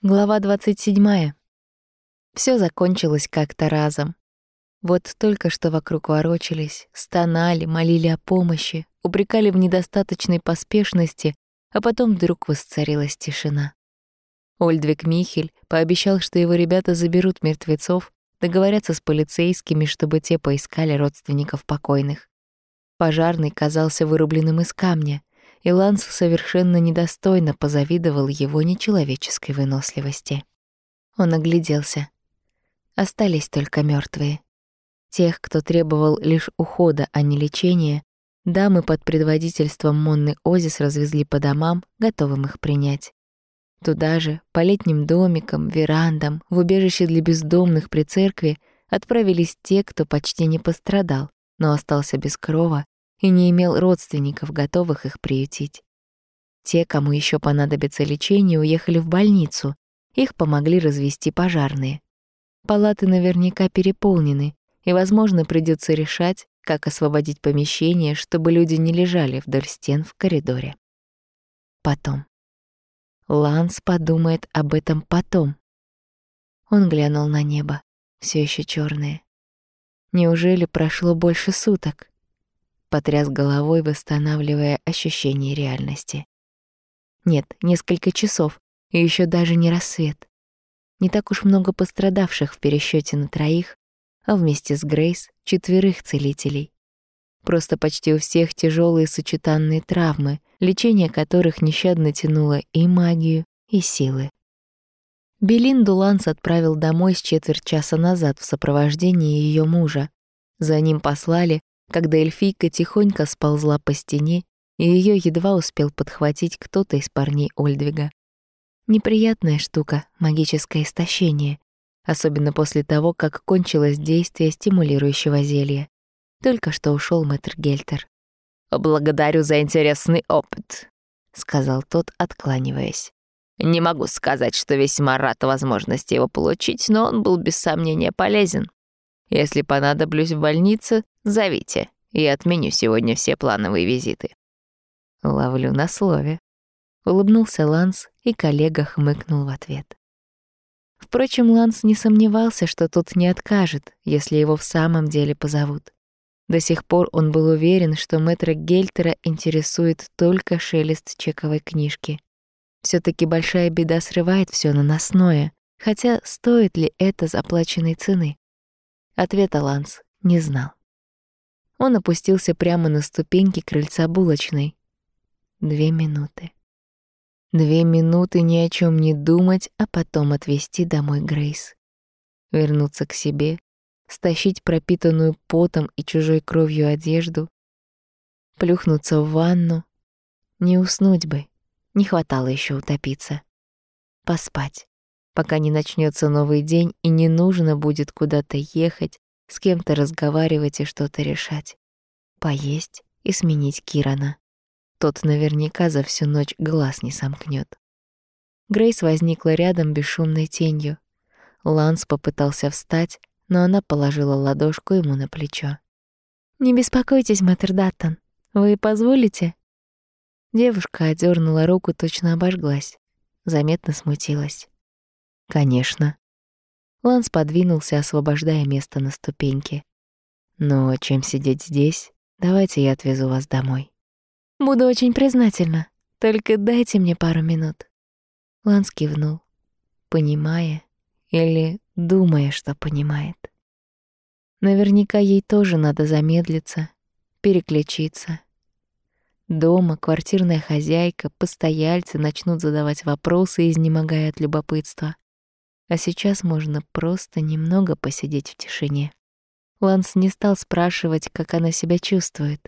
Глава 27. Все закончилось как-то разом. Вот только что вокруг ворочались, стонали, молили о помощи, упрекали в недостаточной поспешности, а потом вдруг воцарилась тишина. Ольдвиг Михель пообещал, что его ребята заберут мертвецов, договорятся с полицейскими, чтобы те поискали родственников покойных. Пожарный казался вырубленным из камня, и Ланс совершенно недостойно позавидовал его нечеловеческой выносливости. Он огляделся. Остались только мертвые. Тех, кто требовал лишь ухода, а не лечения, дамы под предводительством Монны Озис развезли по домам, готовым их принять. Туда же, по летним домикам, верандам, в убежище для бездомных при церкви отправились те, кто почти не пострадал, но остался без крова и не имел родственников, готовых их приютить. Те, кому еще понадобится лечение, уехали в больницу. Их помогли развести пожарные. Палаты наверняка переполнены, и, возможно, придется решать, как освободить помещение, чтобы люди не лежали вдоль стен в коридоре. Потом. Ланс подумает об этом потом. Он глянул на небо, все еще черное. Неужели прошло больше суток? Потряс головой, восстанавливая ощущение реальности. Нет, несколько часов, и еще даже не рассвет. Не так уж много пострадавших в пересчете на троих, а вместе с Грейс — четверых целителей. Просто почти у всех тяжелые сочетанные травмы, лечение которых нещадно тянуло и магию, и силы. Белинду Ланс отправил домой с четверть часа назад в сопровождении ее мужа. За ним послали когда эльфийка тихонько сползла по стене, и ее едва успел подхватить кто-то из парней Ольдвига. Неприятная штука — магическое истощение, особенно после того, как кончилось действие стимулирующего зелья. Только что ушел мэтр Гельтер. «Благодарю за интересный опыт», — сказал тот, откланиваясь. «Не могу сказать, что весьма рад возможности его получить, но он был без сомнения полезен. Если понадоблюсь в больнице, зовите. Я отменю сегодня все плановые визиты». Ловлю на слове. Улыбнулся Ланс, и коллега хмыкнул в ответ. Впрочем, Ланс не сомневался, что тут не откажет, если его в самом деле позовут. До сих пор он был уверен, что мэтра Гельтера интересует только шелест чековой книжки. все таки большая беда срывает все наносное, хотя стоит ли это заплаченной цены? Ответа Ланс не знал. Он опустился прямо на ступеньки крыльца булочной. Две минуты. Две минуты ни о чем не думать, а потом отвезти домой Грейс. Вернуться к себе, стащить пропитанную потом и чужой кровью одежду, плюхнуться в ванну. Не уснуть бы, не хватало еще утопиться. Поспать пока не начнется новый день и не нужно будет куда-то ехать, с кем-то разговаривать и что-то решать. Поесть и сменить Кирана. Тот наверняка за всю ночь глаз не сомкнет. Грейс возникла рядом бесшумной тенью. Ланс попытался встать, но она положила ладошку ему на плечо. «Не беспокойтесь, мэтр Даттон. Вы позволите?» Девушка одернула руку, точно обожглась. Заметно смутилась. Конечно. Ланс подвинулся, освобождая место на ступеньке. Но чем сидеть здесь, давайте я отвезу вас домой. Буду очень признательна. Только дайте мне пару минут. Ланс кивнул, понимая или думая, что понимает. Наверняка ей тоже надо замедлиться, переключиться. Дома квартирная хозяйка, постояльцы начнут задавать вопросы, изнемогая от любопытства. А сейчас можно просто немного посидеть в тишине. Ланс не стал спрашивать, как она себя чувствует.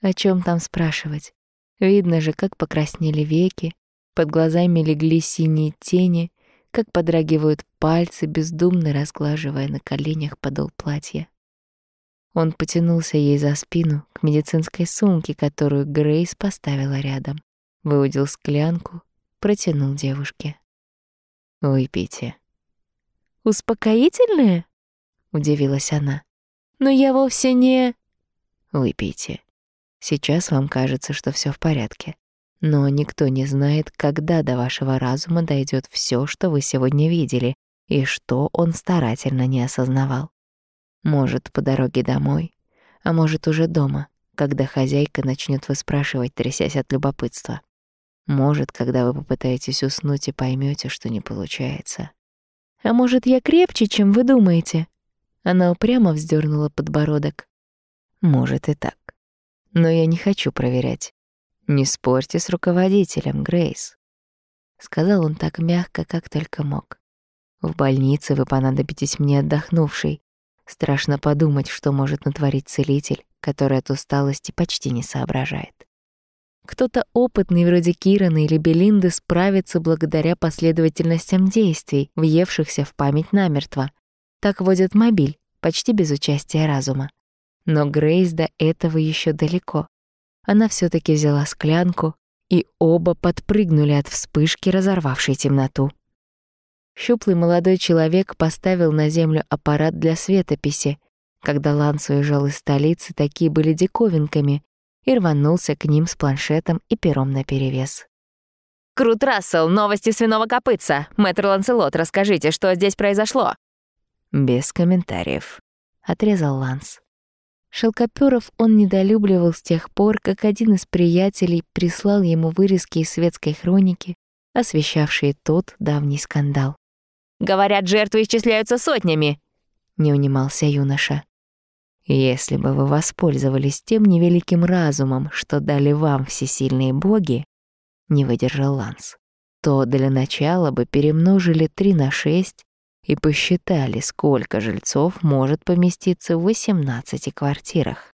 О чем там спрашивать? Видно же, как покраснели веки, под глазами легли синие тени, как подрагивают пальцы, бездумно разглаживая на коленях подол платья. Он потянулся ей за спину к медицинской сумке, которую Грейс поставила рядом. Выудил склянку, протянул девушке. «Выпейте». «Успокоительное?» — удивилась она. «Но я вовсе не...» «Выпейте. Сейчас вам кажется, что все в порядке. Но никто не знает, когда до вашего разума дойдет все, что вы сегодня видели, и что он старательно не осознавал. Может, по дороге домой, а может, уже дома, когда хозяйка начнет выспрашивать, трясясь от любопытства. Может, когда вы попытаетесь уснуть и поймете, что не получается. А может, я крепче, чем вы думаете? Она упрямо вздернула подбородок. Может и так. Но я не хочу проверять. Не спорьте с руководителем, Грейс, сказал он так мягко, как только мог. В больнице вы понадобитесь мне отдохнувшей. Страшно подумать, что может натворить целитель, который от усталости почти не соображает. Кто-то опытный, вроде Кирана или Белинды, справится благодаря последовательностям действий, въевшихся в память намертво. Так водит мобиль, почти без участия разума. Но Грейс до этого еще далеко. Она все таки взяла склянку, и оба подпрыгнули от вспышки, разорвавшей темноту. Щуплый молодой человек поставил на землю аппарат для светописи. Когда Ланс уезжал из столицы, такие были диковинками, и рванулся к ним с планшетом и пером наперевес. «Крут Рассел, новости свиного копытца! Мэтр Ланселот, расскажите, что здесь произошло?» «Без комментариев», — отрезал Ланс. Шелкопёров он недолюбливал с тех пор, как один из приятелей прислал ему вырезки из светской хроники, освещавшие тот давний скандал. «Говорят, жертвы исчисляются сотнями», — не унимался юноша. «Если бы вы воспользовались тем невеликим разумом, что дали вам всесильные боги», — не выдержал Ланс, «то для начала бы перемножили три на шесть и посчитали, сколько жильцов может поместиться в 18 квартирах.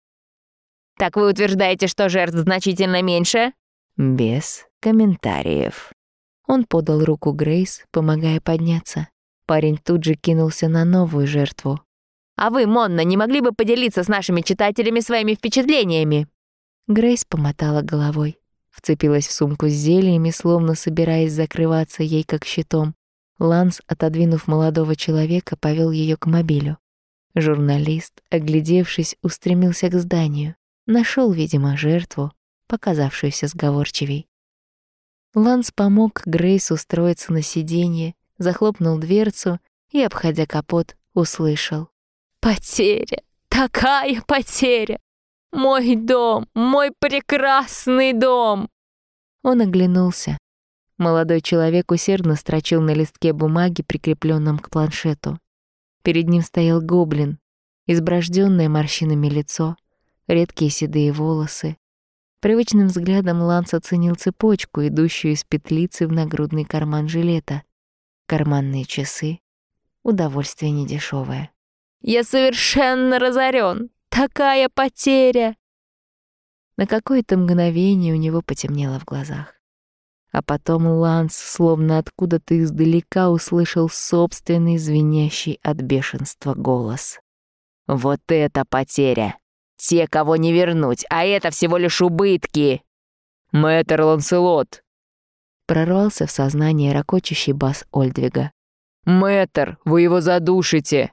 «Так вы утверждаете, что жертв значительно меньше?» «Без комментариев». Он подал руку Грейс, помогая подняться. Парень тут же кинулся на новую жертву. «А вы, Монна, не могли бы поделиться с нашими читателями своими впечатлениями?» Грейс помотала головой, вцепилась в сумку с зельями, словно собираясь закрываться ей как щитом. Ланс, отодвинув молодого человека, повел ее к мобилю. Журналист, оглядевшись, устремился к зданию. Нашел, видимо, жертву, показавшуюся сговорчивей. Ланс помог Грейс устроиться на сиденье, захлопнул дверцу и, обходя капот, услышал. «Потеря! Такая потеря! Мой дом! Мой прекрасный дом!» Он оглянулся. Молодой человек усердно строчил на листке бумаги, прикрепленном к планшету. Перед ним стоял гоблин, изброжденное морщинами лицо, редкие седые волосы. Привычным взглядом Ланс оценил цепочку, идущую из петлицы в нагрудный карман жилета. Карманные часы. Удовольствие недешевое. «Я совершенно разорен! Такая потеря!» На какое-то мгновение у него потемнело в глазах. А потом Ланс, словно откуда-то издалека, услышал собственный звенящий от бешенства голос. «Вот это потеря! Те, кого не вернуть, а это всего лишь убытки!» «Мэтр Ланселот!» Прорвался в сознание ракочущий бас Ольдвига. «Мэтр, вы его задушите!»